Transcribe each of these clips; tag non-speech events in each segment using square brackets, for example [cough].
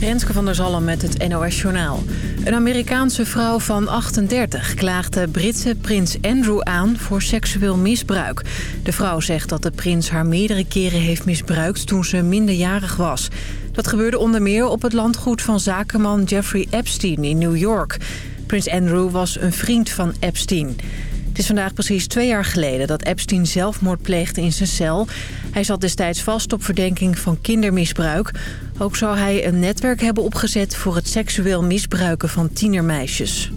Renske van der Zalm met het NOS Journaal. Een Amerikaanse vrouw van 38 klaagde Britse prins Andrew aan voor seksueel misbruik. De vrouw zegt dat de prins haar meerdere keren heeft misbruikt toen ze minderjarig was. Dat gebeurde onder meer op het landgoed van zakenman Jeffrey Epstein in New York. Prins Andrew was een vriend van Epstein. Het is vandaag precies twee jaar geleden dat Epstein zelfmoord pleegde in zijn cel. Hij zat destijds vast op verdenking van kindermisbruik. Ook zou hij een netwerk hebben opgezet voor het seksueel misbruiken van tienermeisjes.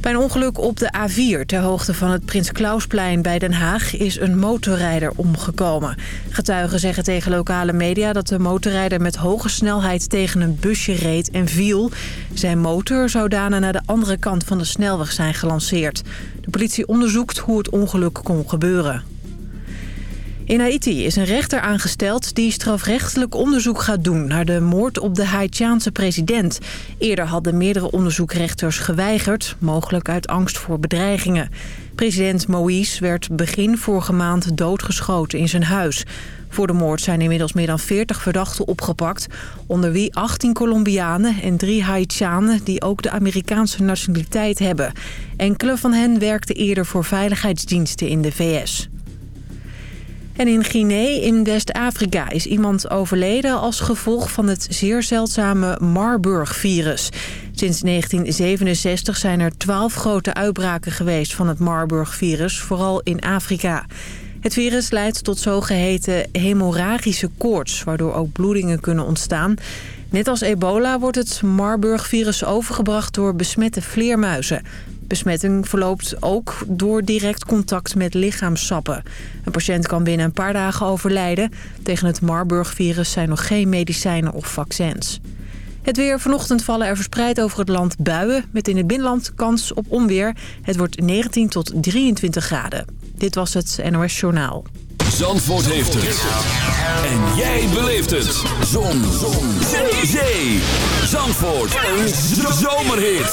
Bij een ongeluk op de A4 ter hoogte van het Prins Klausplein bij Den Haag is een motorrijder omgekomen. Getuigen zeggen tegen lokale media dat de motorrijder met hoge snelheid tegen een busje reed en viel. Zijn motor zou daarna naar de andere kant van de snelweg zijn gelanceerd. De politie onderzoekt hoe het ongeluk kon gebeuren. In Haiti is een rechter aangesteld die strafrechtelijk onderzoek gaat doen... naar de moord op de Haitiaanse president. Eerder hadden meerdere onderzoekrechters geweigerd... mogelijk uit angst voor bedreigingen. President Moïse werd begin vorige maand doodgeschoten in zijn huis. Voor de moord zijn inmiddels meer dan 40 verdachten opgepakt... onder wie 18 Colombianen en drie Haitianen... die ook de Amerikaanse nationaliteit hebben. Enkele van hen werkten eerder voor veiligheidsdiensten in de VS. En in Guinea in West-Afrika is iemand overleden als gevolg van het zeer zeldzame Marburg-virus. Sinds 1967 zijn er twaalf grote uitbraken geweest van het Marburg-virus, vooral in Afrika. Het virus leidt tot zogeheten hemorragische koorts, waardoor ook bloedingen kunnen ontstaan. Net als ebola wordt het Marburg-virus overgebracht door besmette vleermuizen. Besmetting verloopt ook door direct contact met lichaamsappen. Een patiënt kan binnen een paar dagen overlijden. Tegen het Marburg-virus zijn nog geen medicijnen of vaccins. Het weer. Vanochtend vallen er verspreid over het land buien... met in het binnenland kans op onweer. Het wordt 19 tot 23 graden. Dit was het NOS Journaal. Zandvoort heeft het. En jij beleeft het. Zon. Zon. Zee. Zandvoort. Een zomerhit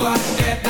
like that.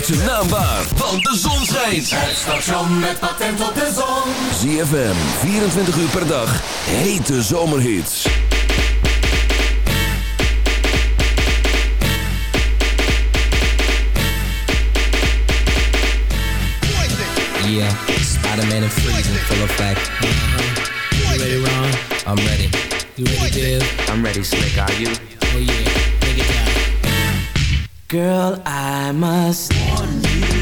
ZFM. Maak zijn naam waar, want de zon schijnt. Het station met patent op de zon. ZFM, 24 uur per dag. Hete zomerhits. Yeah, Spider-Man and freezing full effect. You ready, Ron? I'm ready. You ready, Dave? I'm ready, Slick. Are you? Girl, I must warn you.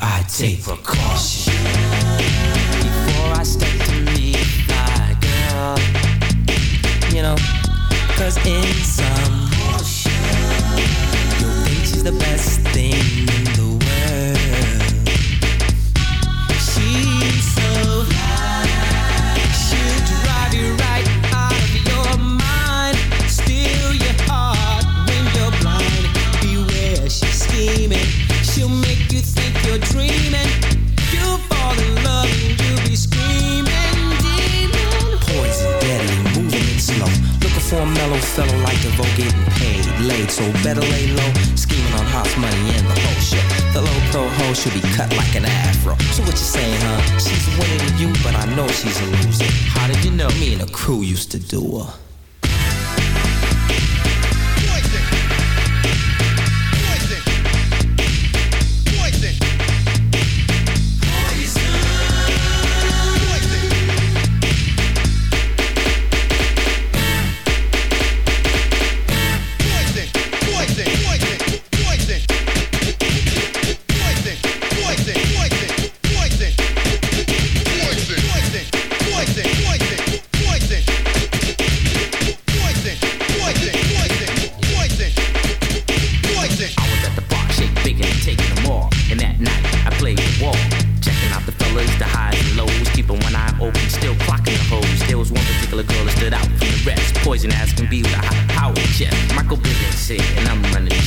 I take precautions.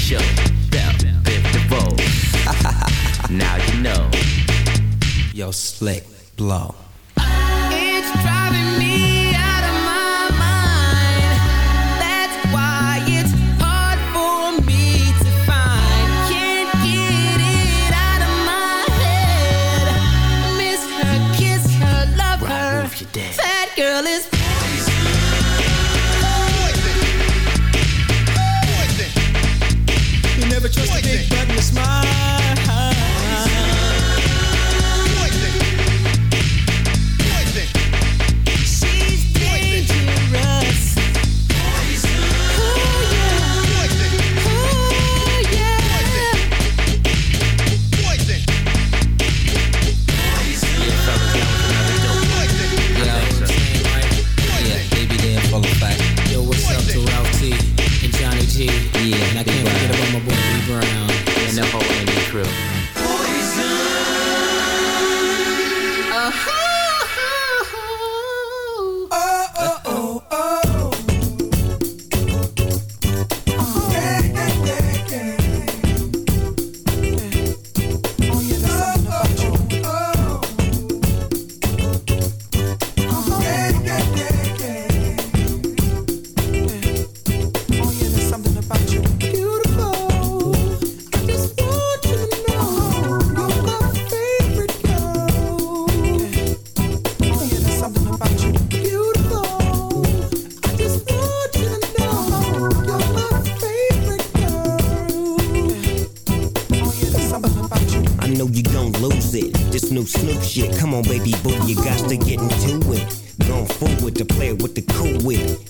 show. [laughs] Now you know. Yo, slick blow. Got to it. Going forward to play with the cool wit.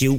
you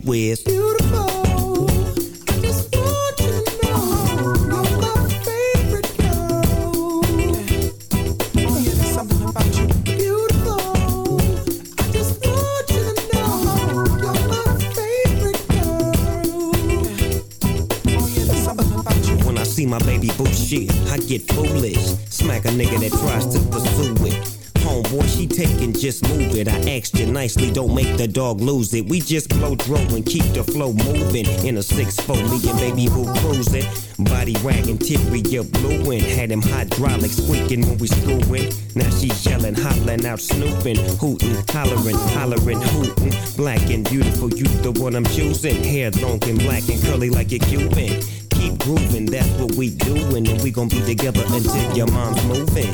I see my baby boo shit, I get foolish. Smack a nigga that tries to pursue it. Oh, Homeboy, she taking, just move it. I asked you nicely, don't make the dog lose it. We just blow dro and keep the flow moving. In a 6-4, me and baby boo cruising. Body wagging, teary, you blue and had him hydraulic squeaking when we screwing. Now she yelling, hollering out, snooping, hooting, hollering, hollering, hooting. Black and beautiful, you the one I'm choosing. Hair long and black and curly like a Cuban. Keep grooving, that's what we doing, and we gon' be together until your mom's moving.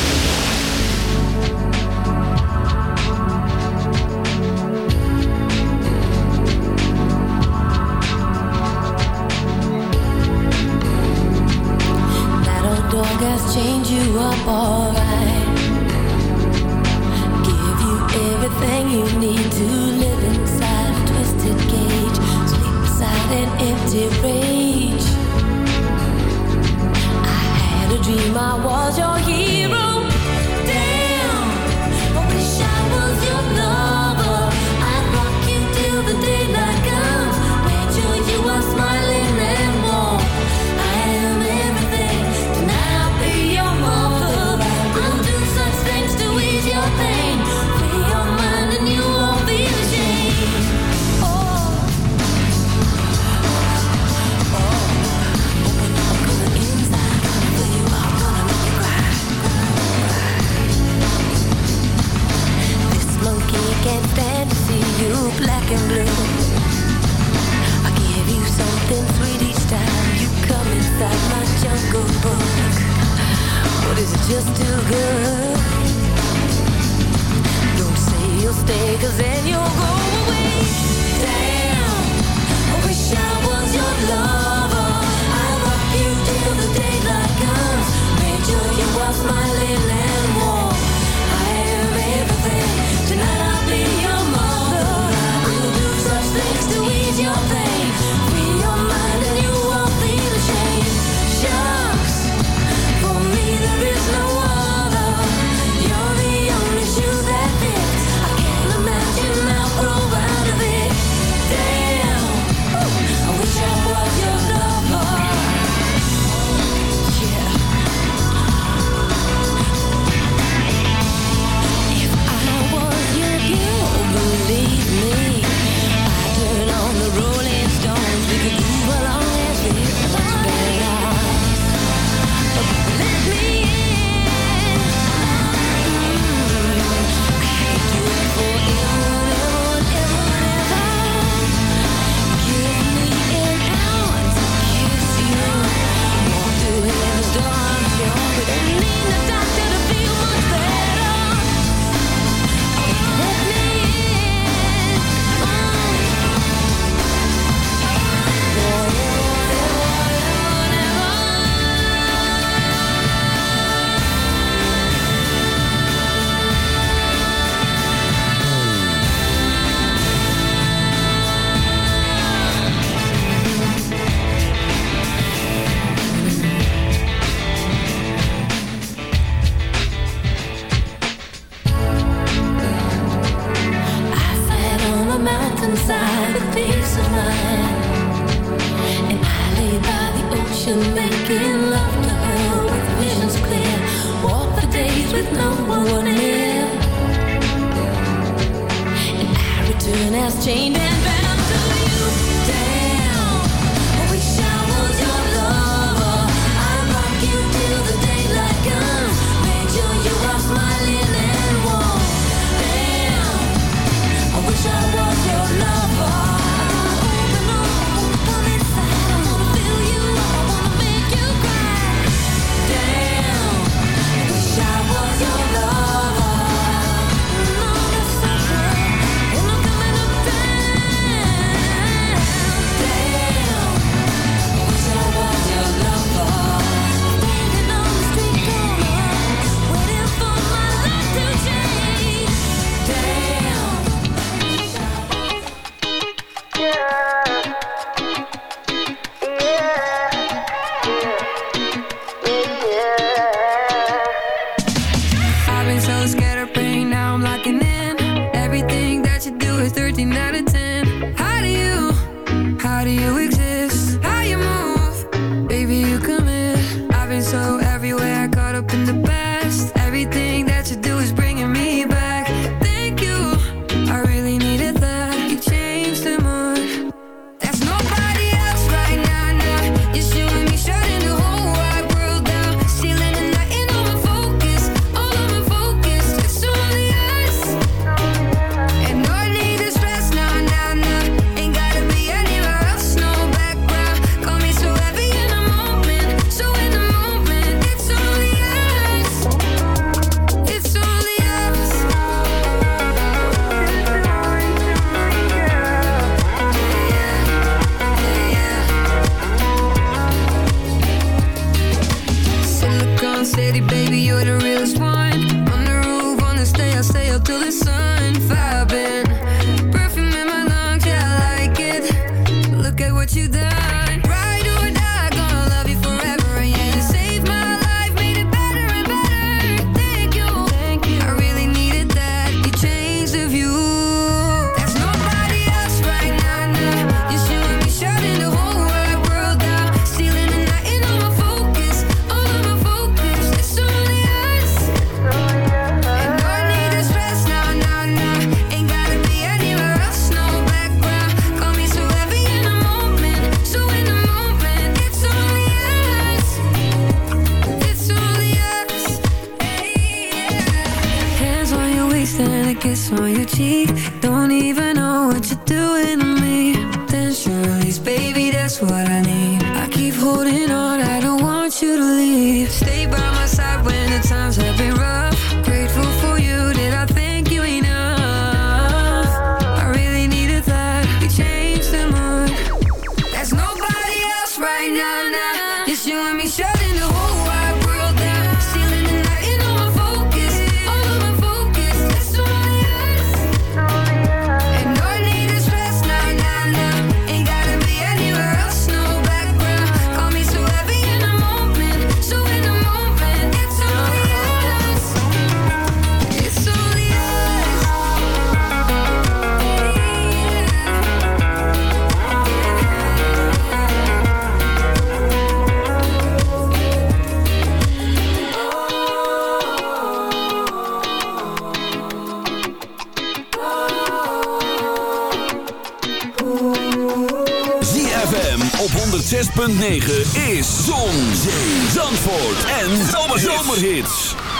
En Zomerhits. Thank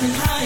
and high.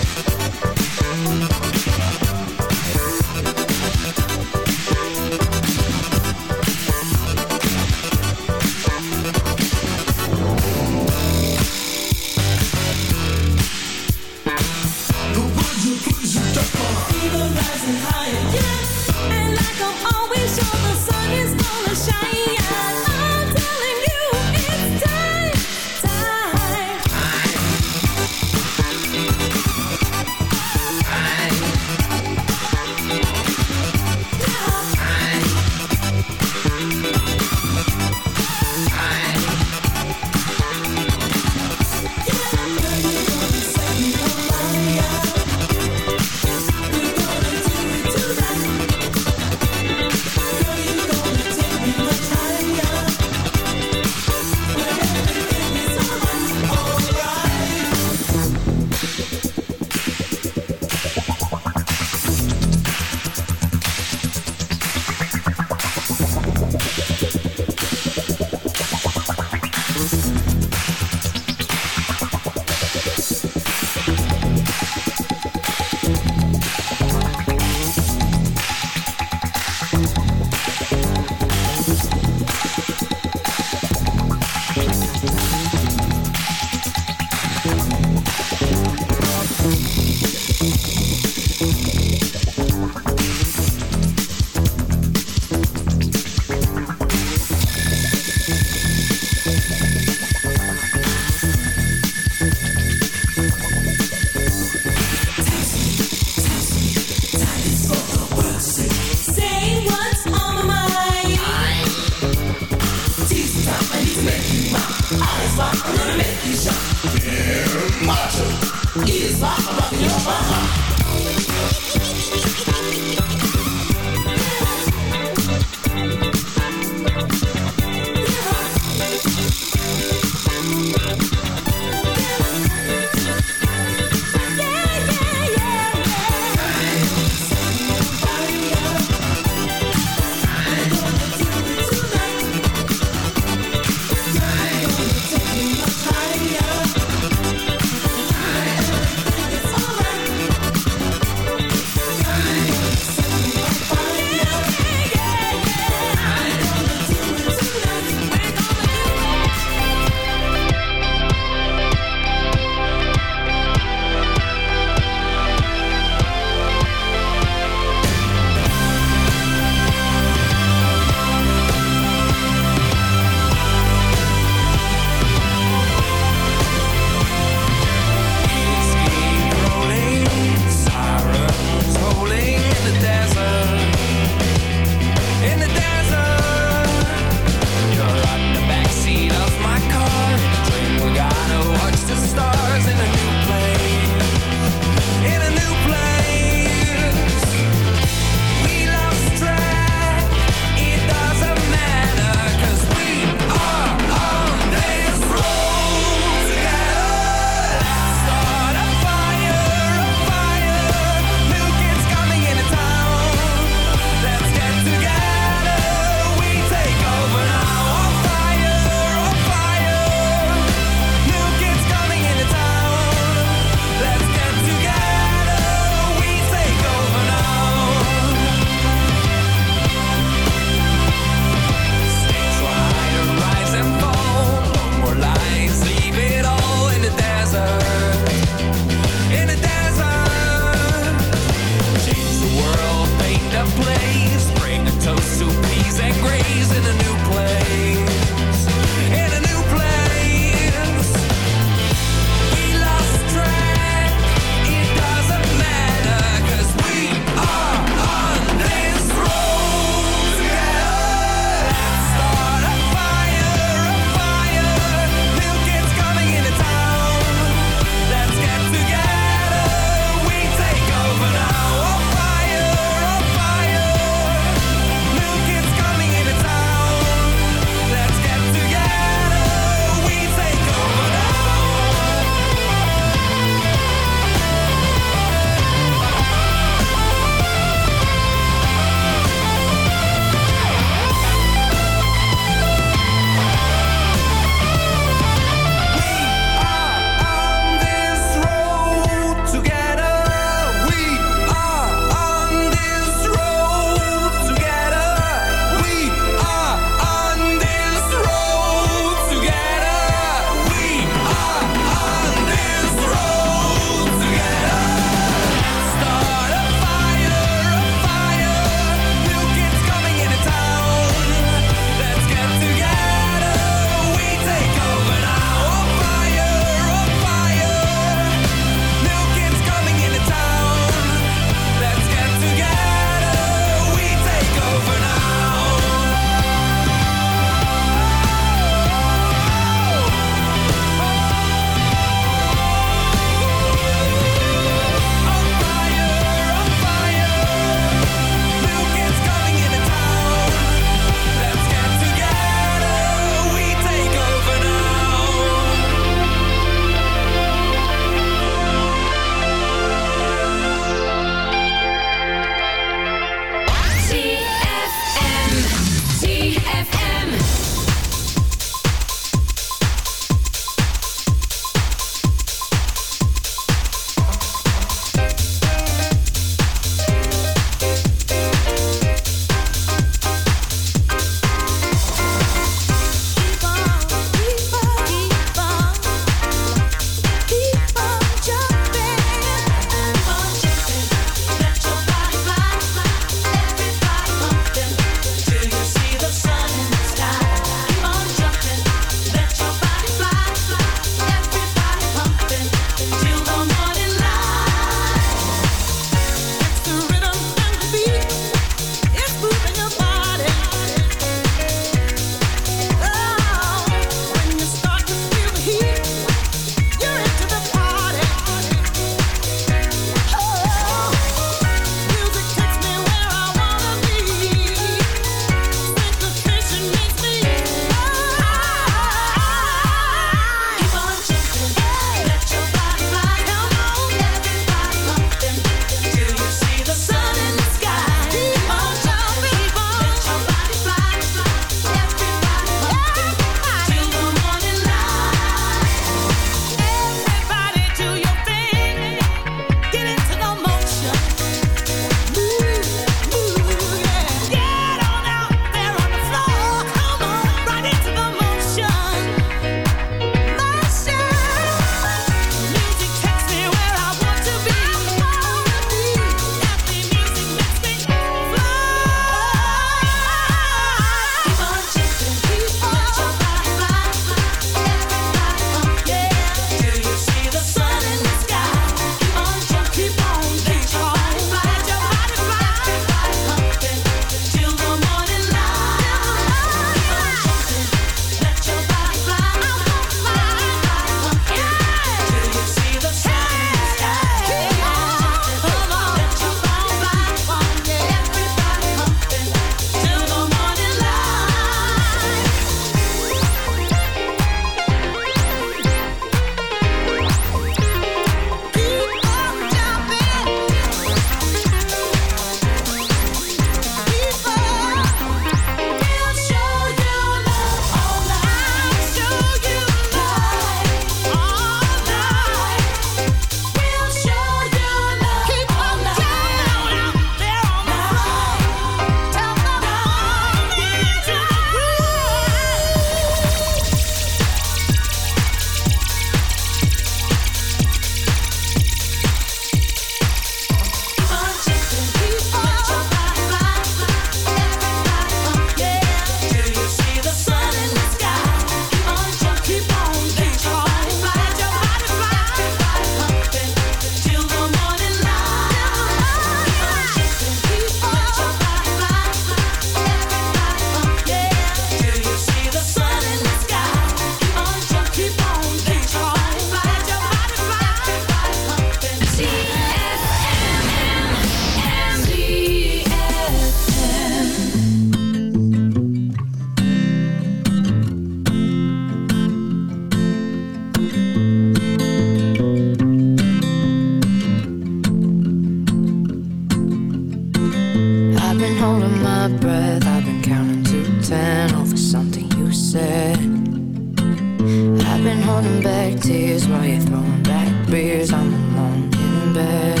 my breath. I've been counting to ten over something you said. I've been holding back tears while you're throwing back beers. I'm alone in bed.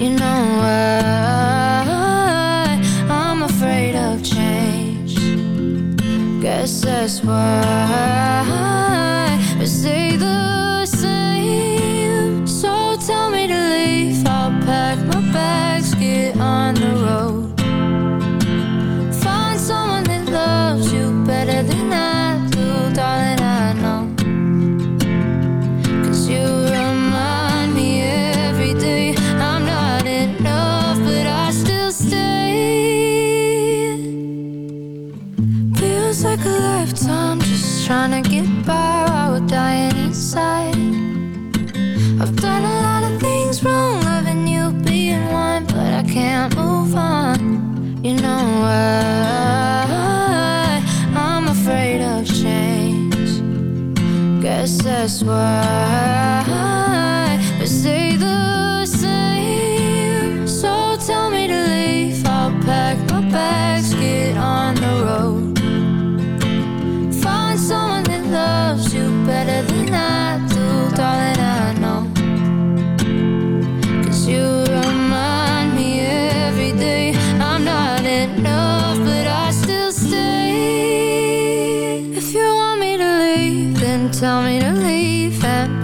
You know why I'm afraid of change. Guess that's why. password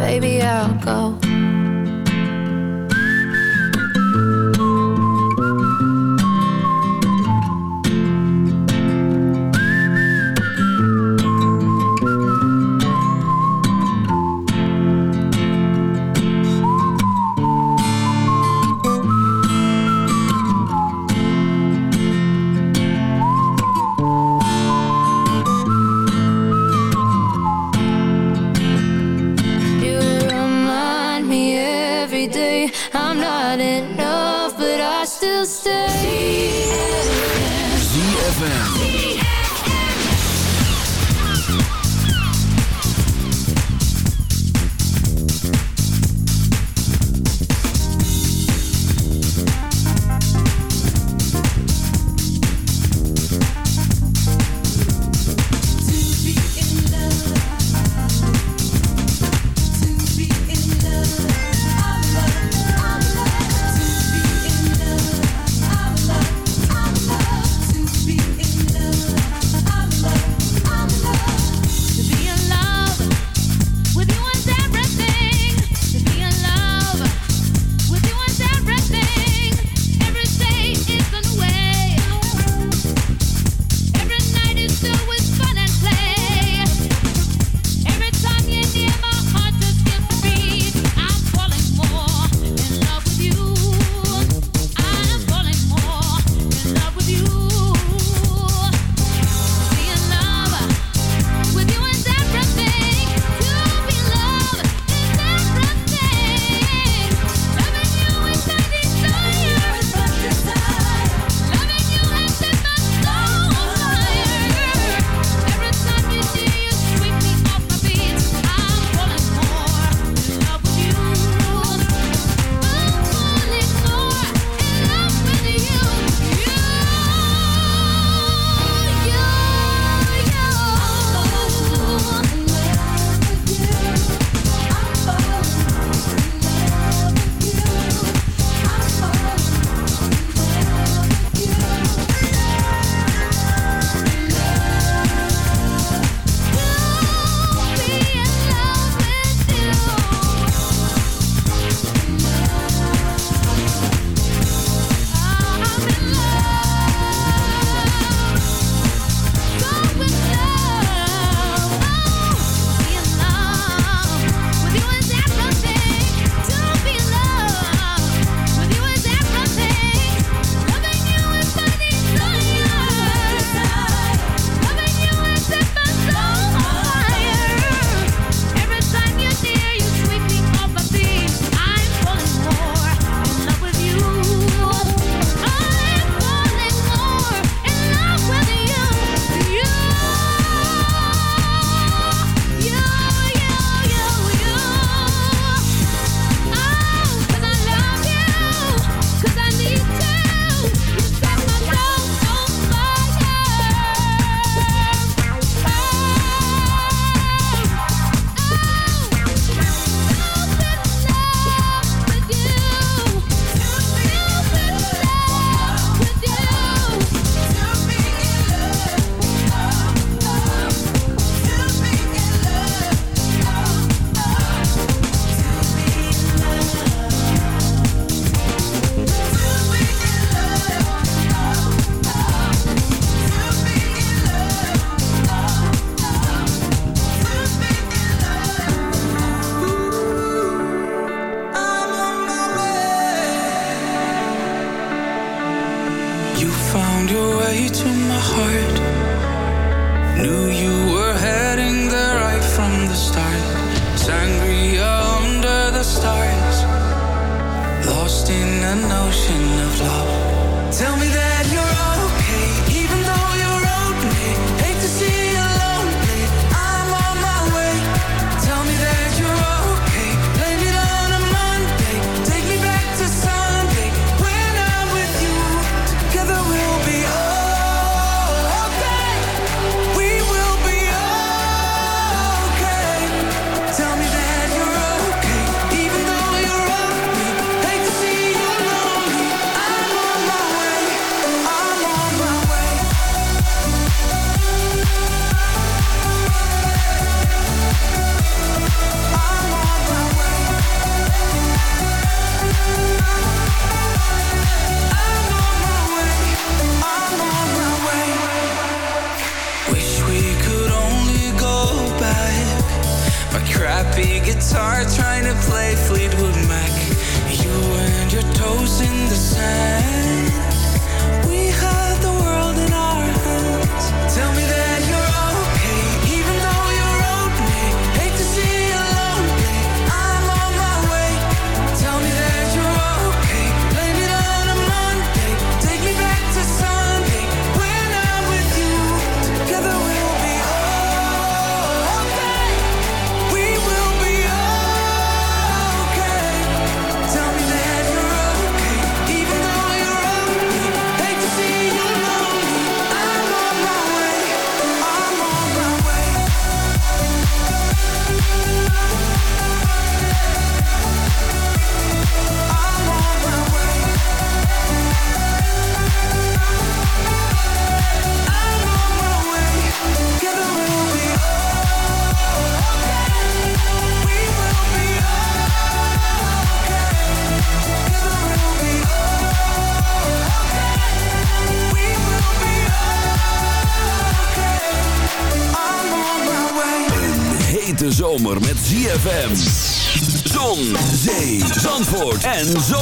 Baby, I'll go. heart. Knew you were heading there right from the start. And zo